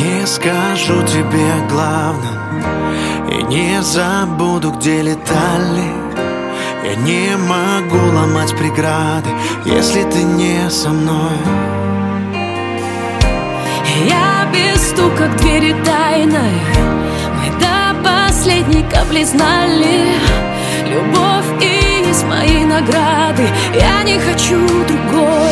Не скажу тебе главным И не забуду, где летали. Я не могу ломать преграды Если ты не со мной. Я без стука к двери тайной. Мы до последней капли знали. Любовь и есть мои награды. Я не хочу другой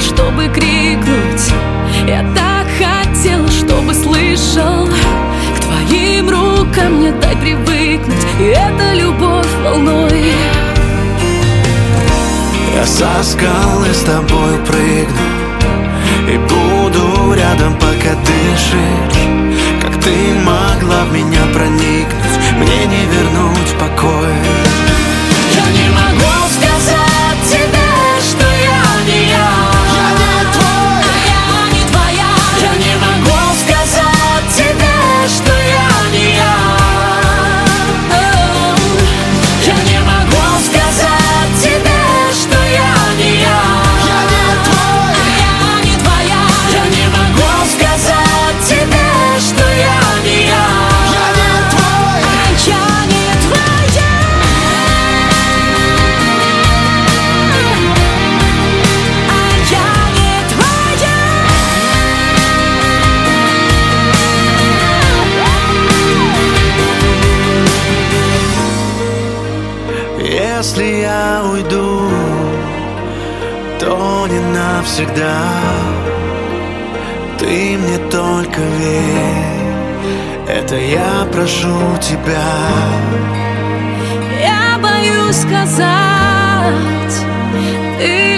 чтобы крикнуть. Я так хотела, чтобы слышал. К твоим рукам мне дай привыкнуть. И эта любовь волной. Я со скалы с тобой прыгну. И буду рядом, пока дышишь. Как ты могла в меня проникнуть Если я уйду То не навсегда. Ты мне только верь Это я прошу тебя. Я боюсь сказать Ты